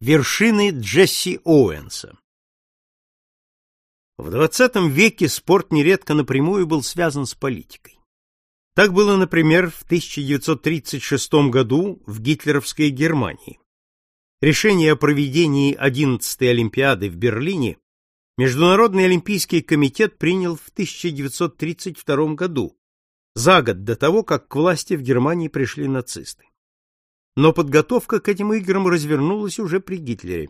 Вершины Джесси Оуэнса В XX веке спорт нередко напрямую был связан с политикой. Так было, например, в 1936 году в гитлеровской Германии. Решение о проведении 11-й Олимпиады в Берлине Международный олимпийский комитет принял в 1932 году, за год до того, как к власти в Германии пришли нацисты но подготовка к этим играм развернулась уже при Гитлере.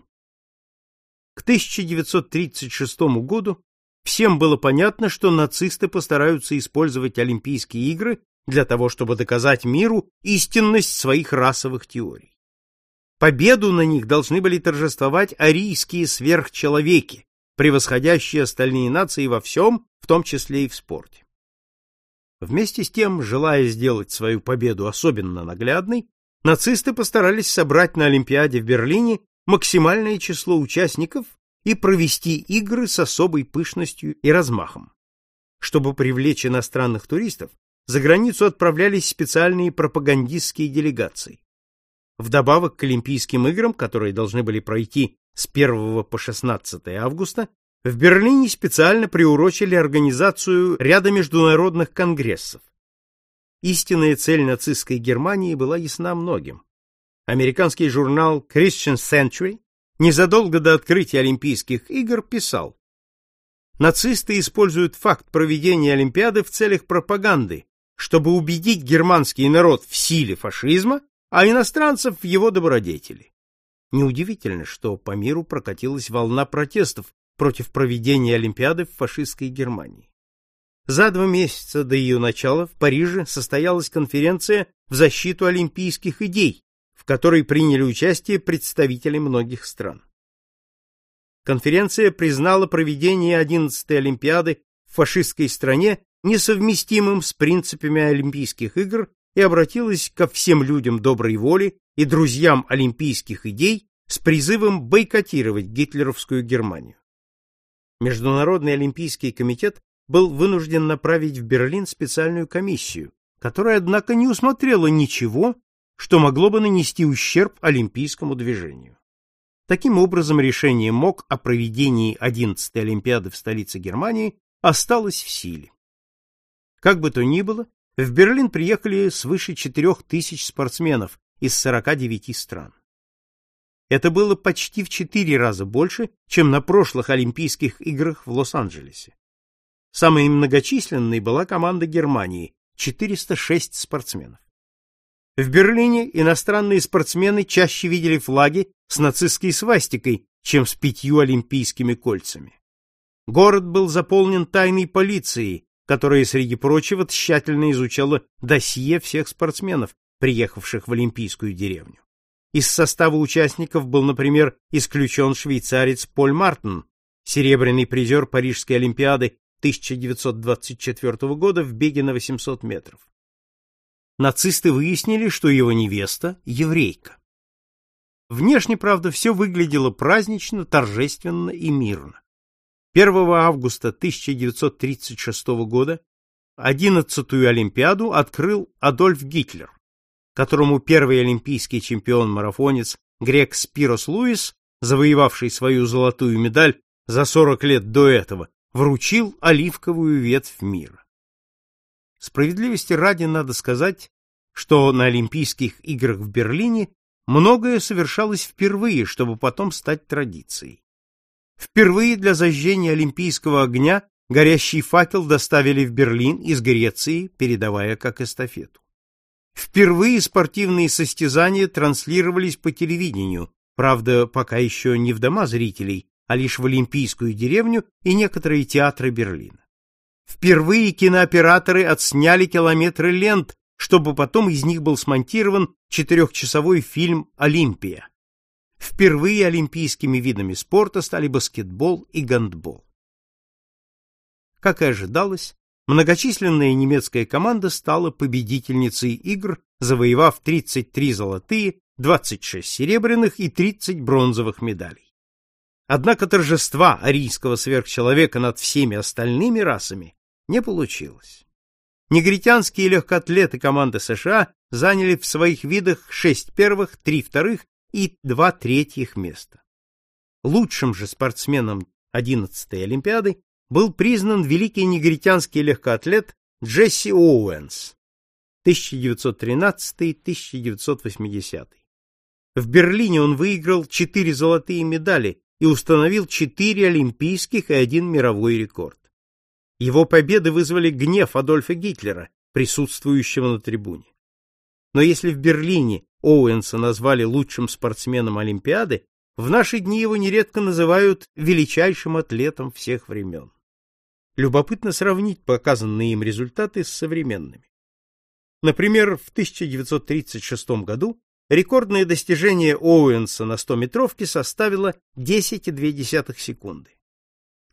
К 1936 году всем было понятно, что нацисты постараются использовать Олимпийские игры для того, чтобы доказать миру истинность своих расовых теорий. Победу на них должны были торжествовать арийские сверхчеловеки, превосходящие остальные нации во всем, в том числе и в спорте. Вместе с тем, желая сделать свою победу особенно наглядной, нацисты постарались собрать на Олимпиаде в Берлине максимальное число участников и провести игры с особой пышностью и размахом. Чтобы привлечь иностранных туристов, за границу отправлялись специальные пропагандистские делегации. Вдобавок к Олимпийским играм, которые должны были пройти с 1 по 16 августа, в Берлине специально приурочили организацию ряда международных конгрессов, Истинная цель нацистской Германии была ясна многим. Американский журнал Christian Century незадолго до открытия Олимпийских игр писал: Нацисты используют факт проведения Олимпиады в целях пропаганды, чтобы убедить германский народ в силе фашизма, а иностранцев в его добродетели. Неудивительно, что по миру прокатилась волна протестов против проведения Олимпиады в фашистской Германии. За два месяца до ее начала в Париже состоялась конференция в защиту олимпийских идей, в которой приняли участие представители многих стран. Конференция признала проведение 11-й Олимпиады в фашистской стране несовместимым с принципами Олимпийских игр и обратилась ко всем людям доброй воли и друзьям олимпийских идей с призывом бойкотировать гитлеровскую Германию. Международный олимпийский комитет был вынужден направить в Берлин специальную комиссию, которая, однако, не усмотрела ничего, что могло бы нанести ущерб олимпийскому движению. Таким образом, решение МОК о проведении 11-й Олимпиады в столице Германии осталось в силе. Как бы то ни было, в Берлин приехали свыше 4000 спортсменов из 49 стран. Это было почти в четыре раза больше, чем на прошлых Олимпийских играх в Лос-Анджелесе. Самой многочисленной была команда Германии 406 спортсменов. В Берлине иностранные спортсмены чаще видели флаги с нацистской свастикой, чем с пятью олимпийскими кольцами. Город был заполнен тайной полицией, которая, среди прочего, тщательно изучала досье всех спортсменов, приехавших в олимпийскую деревню. Из состава участников был, например, исключен швейцарец Поль Мартен, серебряный призер Парижской олимпиады 1924 года в беге на 800 метров. Нацисты выяснили, что его невеста еврейка. Внешне, правда, все выглядело празднично, торжественно и мирно. 1 августа 1936 года 11-ю Олимпиаду открыл Адольф Гитлер, которому первый олимпийский чемпион-марафонец грек Спирос Луис, завоевавший свою золотую медаль за 40 лет до этого, вручил оливковую ветвь мира. Справедливости ради надо сказать, что на Олимпийских играх в Берлине многое совершалось впервые, чтобы потом стать традицией. Впервые для зажжения олимпийского огня горящий факел доставили в Берлин из Греции, передавая как эстафету. Впервые спортивные состязания транслировались по телевидению, правда, пока еще не в дома зрителей, а лишь в Олимпийскую деревню и некоторые театры Берлина. Впервые кинооператоры отсняли километры лент, чтобы потом из них был смонтирован четырехчасовой фильм «Олимпия». Впервые олимпийскими видами спорта стали баскетбол и гандбол. Как и ожидалось, многочисленная немецкая команда стала победительницей игр, завоевав 33 золотые, 26 серебряных и 30 бронзовых медалей. Однако торжества арийского сверхчеловека над всеми остальными расами не получилось. Негритянские легкоатлеты команды США заняли в своих видах шесть первых, три вторых и два третьих места. Лучшим же спортсменом 11-й Олимпиады был признан великий негритянский легкоатлет Джесси Оуэнс 1913-1980. В Берлине он выиграл четыре золотые медали и установил четыре олимпийских и один мировой рекорд. Его победы вызвали гнев Адольфа Гитлера, присутствующего на трибуне. Но если в Берлине Оуэнса назвали лучшим спортсменом Олимпиады, в наши дни его нередко называют величайшим атлетом всех времен. Любопытно сравнить показанные им результаты с современными. Например, в 1936 году рекордное достижение Оуэнса на 100-метровке составило 10,2 секунды.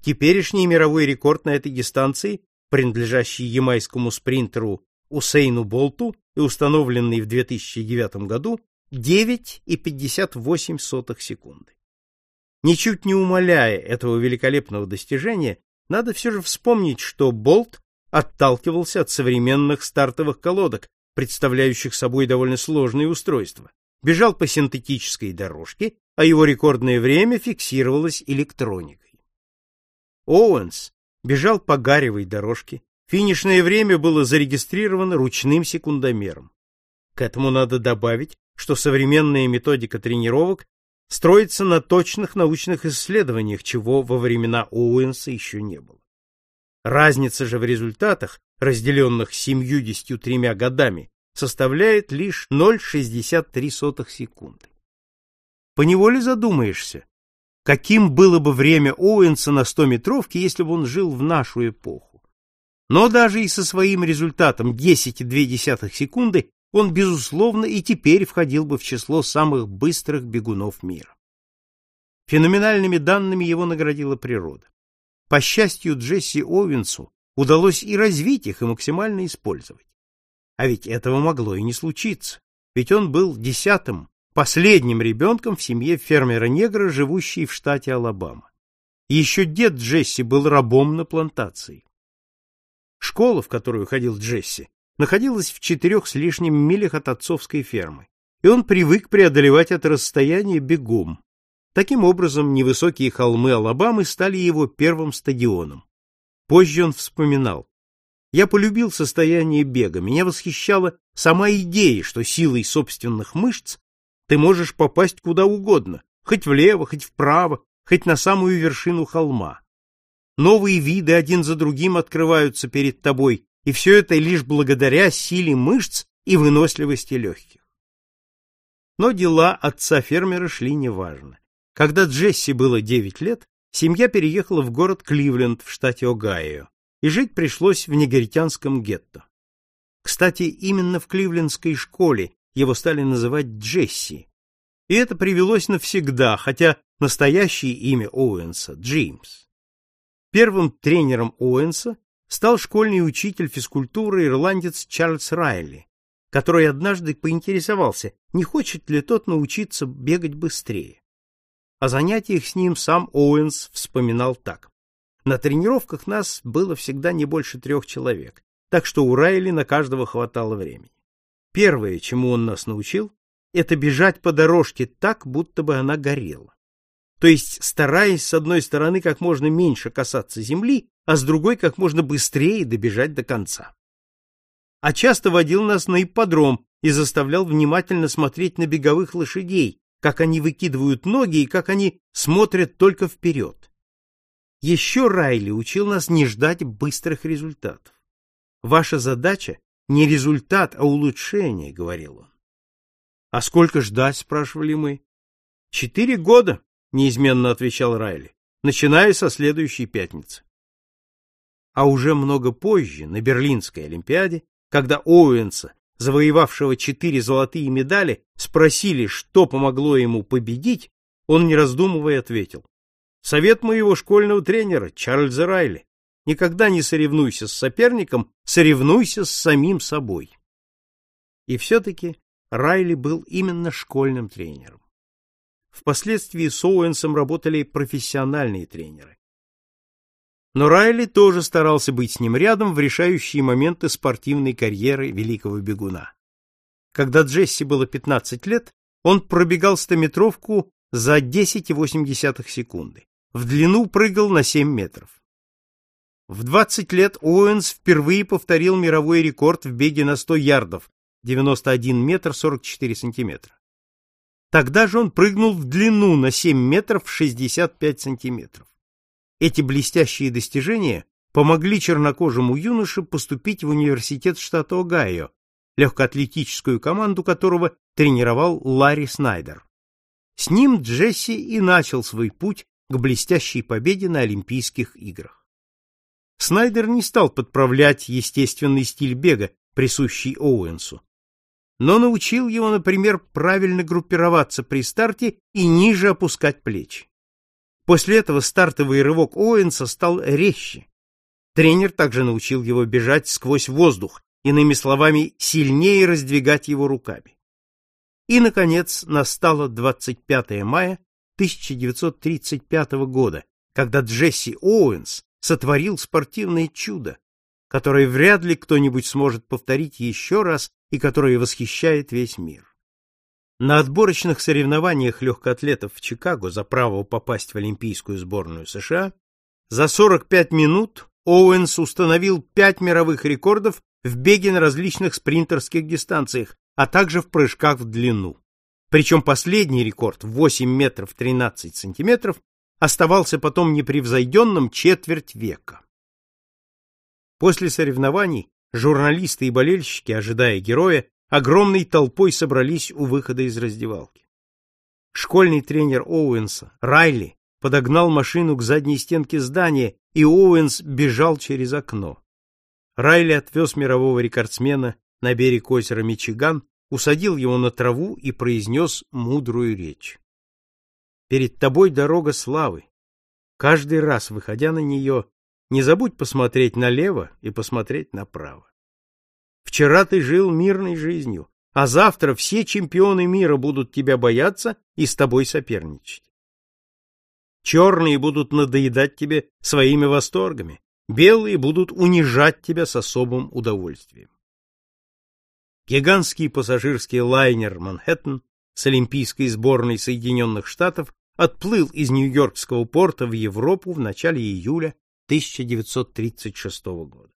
Теперешний мировой рекорд на этой дистанции, принадлежащий ямайскому спринтеру Усейну Болту и установленный в 2009 году, 9,58 секунды. Ничуть не умаляя этого великолепного достижения, надо все же вспомнить, что Болт отталкивался от современных стартовых колодок, представляющих собой довольно сложные устройства. Бежал по синтетической дорожке, а его рекордное время фиксировалось электроникой. Оуэнс бежал по гаревой дорожке. Финишное время было зарегистрировано ручным секундомером. К этому надо добавить, что современная методика тренировок строится на точных научных исследованиях, чего во времена Оуэнса еще не было. Разница же в результатах, разделенных 73 годами, составляет лишь 0,63 секунды. Поневоле задумаешься, каким было бы время Оуэнса на 100-метровке, если бы он жил в нашу эпоху. Но даже и со своим результатом 10,2 секунды он, безусловно, и теперь входил бы в число самых быстрых бегунов мира. Феноменальными данными его наградила природа. По счастью, Джесси Оуэнсу удалось и развить их, и максимально использовать. А ведь этого могло и не случиться, ведь он был десятым последним ребенком в семье фермера-негра, живущей в штате Алабама. Еще дед Джесси был рабом на плантации. Школа, в которую ходил Джесси, находилась в четырех с лишним милях от отцовской фермы, и он привык преодолевать это расстояние бегом. Таким образом, невысокие холмы Алабамы стали его первым стадионом. Позже он вспоминал: "Я полюбил состояние бега, меня восхищала сама идея, что силой собственных мышц ты можешь попасть куда угодно, хоть влево, хоть вправо, хоть на самую вершину холма. Новые виды один за другим открываются перед тобой, и все это лишь благодаря силе мышц и выносливости легких. Но дела отца фермера шли неважно. Когда Джесси было 9 лет, семья переехала в город Кливленд в штате Огайо, и жить пришлось в негритянском гетто. Кстати, именно в кливлендской школе его стали называть Джесси. И это привелось навсегда, хотя настоящее имя Оуэнса Джеймс. Первым тренером Оуэнса стал школьный учитель физкультуры ирландец Чарльз Райли, который однажды поинтересовался, не хочет ли тот научиться бегать быстрее. О занятиях с ним сам Оуэнс вспоминал так: на тренировках нас было всегда не больше трех человек, так что у Райли на каждого хватало времени. Первое, чему он нас научил, это бежать по дорожке так, будто бы она горела. То есть, стараясь с одной стороны как можно меньше касаться земли, а с другой как можно быстрее добежать до конца. А часто водил нас на ипподром и заставлял внимательно смотреть на беговых лошадей, как они выкидывают ноги и как они смотрят только вперед. Еще Райли учил нас не ждать быстрых результатов. Ваша задача не результат, а улучшение, говорил он. А сколько ждать, спрашивали мы. Четыре года, неизменно отвечал Райли, начиная со следующей пятницы. А уже много позже, на Берлинской Олимпиаде, когда Оуэнса, завоевавшего четыре золотые медали, спросили, что помогло ему победить, он, не раздумывая, ответил. Совет моего школьного тренера Чарльза Райли. Никогда не соревнуйся с соперником, соревнуйся с самим собой. И все-таки Райли был именно школьным тренером. Впоследствии с Оуэнсом работали профессиональные тренеры. Но Райли тоже старался быть с ним рядом в решающие моменты спортивной карьеры великого бегуна. Когда Джесси было 15 лет, он пробегал стометровку за 10,8 секунды. В длину прыгал на 7 метров. В 20 лет Оуэнс впервые повторил мировой рекорд в беге на 100 ярдов 91 метр 44 сантиметра. Тогда же он прыгнул в длину на 7 метров 65 сантиметров. Эти блестящие достижения помогли чернокожему юноше поступить в университет штата Огайо, легкоатлетическую команду которого тренировал Ларри Снайдер. С ним Джесси и начал свой путь к блестящей победе на Олимпийских играх. Снайдер не стал подправлять естественный стиль бега, присущий Оуэнсу, но научил его, например, правильно группироваться при старте и ниже опускать плечи. После этого стартовый рывок Оуэнса стал резче. Тренер также научил его бежать сквозь воздух, иными словами, сильнее раздвигать его руками. И, наконец, настало 25 мая 1935 года, когда Джесси Оуэнс сотворил спортивное чудо, которое вряд ли кто-нибудь сможет повторить еще раз и которое восхищает весь мир. На отборочных соревнованиях легкоатлетов в Чикаго за право попасть в Олимпийскую сборную США за 45 минут Оуэнс установил пять мировых рекордов в беге на различных спринтерских дистанциях, а также в прыжках в длину. Причем последний рекорд в 8 метров 13 сантиметров оставался потом непревзойденным четверть века. После соревнований журналисты и болельщики, ожидая героя, огромной толпой собрались у выхода из раздевалки. Школьный тренер Оуэнса, Райли, подогнал машину к задней стенке здания, и Оуэнс бежал через окно. Райли отвез мирового рекордсмена на берег озера Мичиган, усадил его на траву и произнес мудрую речь. Перед тобой дорога славы. Каждый раз, выходя на нее, не забудь посмотреть налево и посмотреть направо. Вчера ты жил мирной жизнью, а завтра все чемпионы мира будут тебя бояться и с тобой соперничать. Черные будут надоедать тебе своими восторгами, белые будут унижать тебя с особым удовольствием. Гигантский пассажирский лайнер «Манхэттен» с Олимпийской сборной Соединенных Штатов отплыл из Нью-Йоркского порта в Европу в начале июля 1936 года.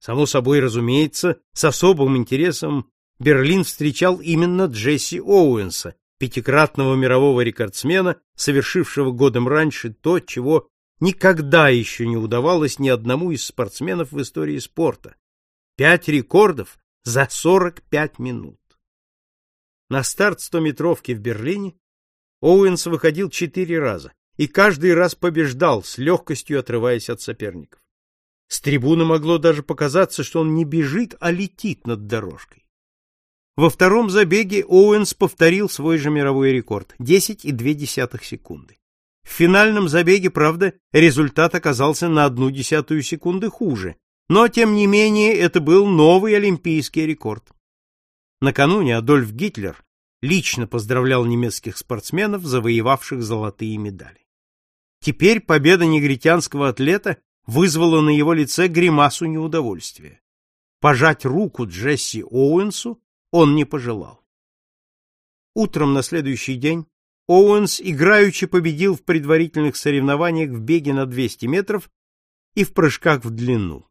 Само собой, разумеется, с особым интересом Берлин встречал именно Джесси Оуэнса, пятикратного мирового рекордсмена, совершившего годом раньше то, чего никогда еще не удавалось ни одному из спортсменов в истории спорта. Пять рекордов за 45 минут. На старт 100-метровки в Берлине Оуэнс выходил четыре раза и каждый раз побеждал, с легкостью отрываясь от соперников. С трибуны могло даже показаться, что он не бежит, а летит над дорожкой. Во втором забеге Оуэнс повторил свой же мировой рекорд — 10,2 секунды. В финальном забеге, правда, результат оказался на одну десятую секунды хуже, но, тем не менее, это был новый олимпийский рекорд. Накануне Адольф Гитлер лично поздравлял немецких спортсменов, завоевавших золотые медали. Теперь победа негритянского атлета вызвала на его лице гримасу неудовольствия. Пожать руку Джесси Оуэнсу он не пожелал. Утром на следующий день Оуэнс играючи победил в предварительных соревнованиях в беге на 200 метров и в прыжках в длину.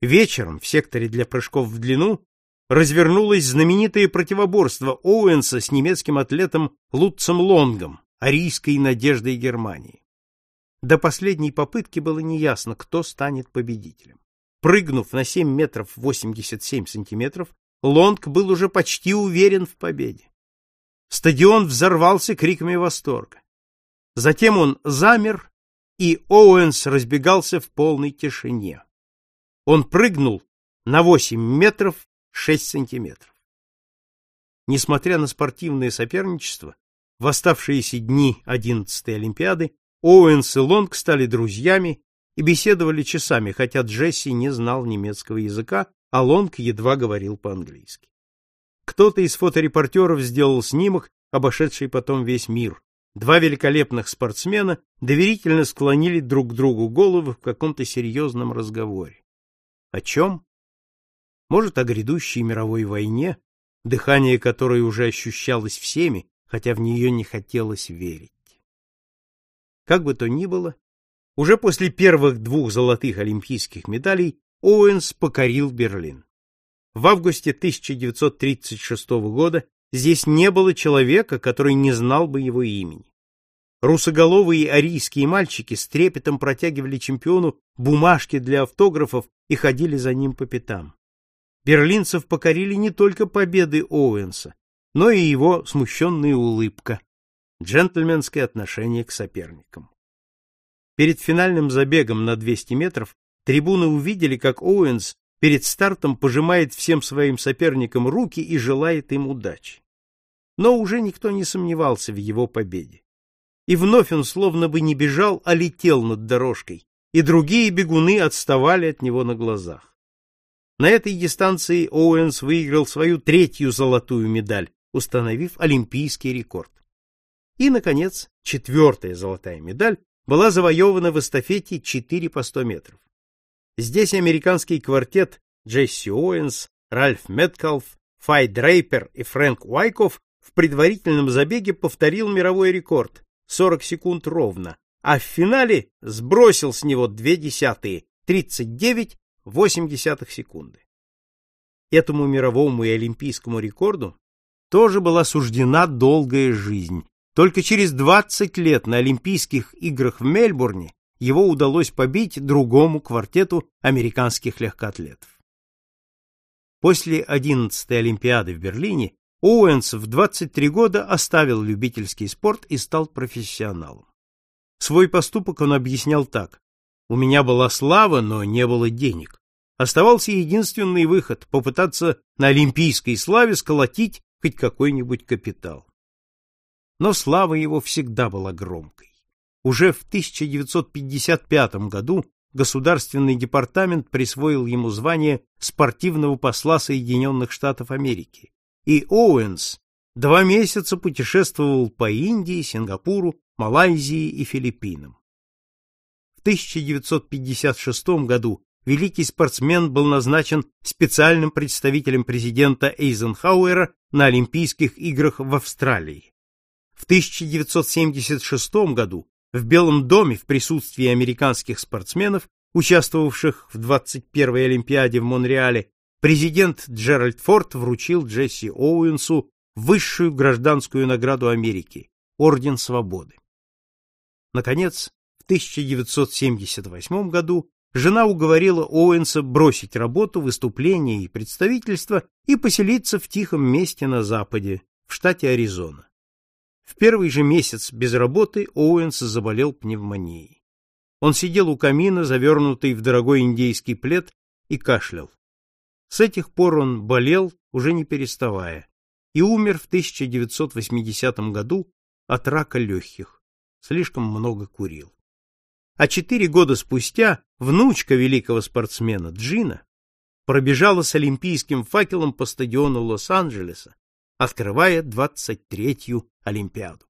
Вечером в секторе для прыжков в длину развернулось знаменитое противоборство Оуэнса с немецким атлетом Лутцем Лонгом, арийской надеждой Германии. До последней попытки было неясно, кто станет победителем. Прыгнув на 7 метров 87 сантиметров, Лонг был уже почти уверен в победе. Стадион взорвался криками восторга. Затем он замер, и Оуэнс разбегался в полной тишине. Он прыгнул на 8 метров 6 сантиметров. Несмотря на спортивное соперничество, в оставшиеся дни 11-й Олимпиады Оуэнс и Лонг стали друзьями и беседовали часами, хотя Джесси не знал немецкого языка, а Лонг едва говорил по-английски. Кто-то из фоторепортеров сделал снимок, обошедший потом весь мир. Два великолепных спортсмена доверительно склонили друг к другу головы в каком-то серьезном разговоре. О чем? может, о грядущей мировой войне, дыхание которой уже ощущалось всеми, хотя в нее не хотелось верить. Как бы то ни было, уже после первых двух золотых олимпийских медалей Оуэнс покорил Берлин. В августе 1936 года здесь не было человека, который не знал бы его имени. Русоголовые арийские мальчики с трепетом протягивали чемпиону бумажки для автографов и ходили за ним по пятам. Берлинцев покорили не только победы Оуэнса, но и его смущенная улыбка, джентльменское отношение к соперникам. Перед финальным забегом на 200 метров трибуны увидели, как Оуэнс перед стартом пожимает всем своим соперникам руки и желает им удачи. Но уже никто не сомневался в его победе и вновь он словно бы не бежал, а летел над дорожкой, и другие бегуны отставали от него на глазах. На этой дистанции Оуэнс выиграл свою третью золотую медаль, установив олимпийский рекорд. И, наконец, четвертая золотая медаль была завоевана в эстафете 4 по 100 метров. Здесь американский квартет Джесси Оуэнс, Ральф Меткалф, Фай Дрейпер и Фрэнк Уайков в предварительном забеге повторил мировой рекорд 40 секунд ровно, а в финале сбросил с него две десятые, 39,8 секунды. Этому мировому и олимпийскому рекорду тоже была суждена долгая жизнь. Только через 20 лет на Олимпийских играх в Мельбурне его удалось побить другому квартету американских легкоатлетов. После 11-й Олимпиады в Берлине Оуэнс в 23 года оставил любительский спорт и стал профессионалом. Свой поступок он объяснял так: "У меня была слава, но не было денег. Оставался единственный выход попытаться на олимпийской славе сколотить хоть какой-нибудь капитал". Но слава его всегда была громкой. Уже в 1955 году Государственный департамент присвоил ему звание спортивного посла Соединенных Штатов Америки и Оуэнс два месяца путешествовал по Индии, Сингапуру, Малайзии и Филиппинам. В 1956 году великий спортсмен был назначен специальным представителем президента Эйзенхауэра на Олимпийских играх в Австралии. В 1976 году в Белом доме в присутствии американских спортсменов, участвовавших в 21-й Олимпиаде в Монреале, президент Джеральд Форд вручил Джесси Оуэнсу высшую гражданскую награду Америки Орден Свободы. Наконец, в 1978 году жена уговорила Оуэнса бросить работу, выступления и представительство и поселиться в тихом месте на западе, в штате Аризона. В первый же месяц без работы Оуэнс заболел пневмонией. Он сидел у камина, завернутый в дорогой индейский плед, и кашлял. С этих пор он болел, уже не переставая, и умер в 1980 году от рака легких. Слишком много курил. А четыре года спустя внучка великого спортсмена Джина пробежала с олимпийским факелом по стадиону Лос-Анджелеса, открывая 23-ю Олимпиаду.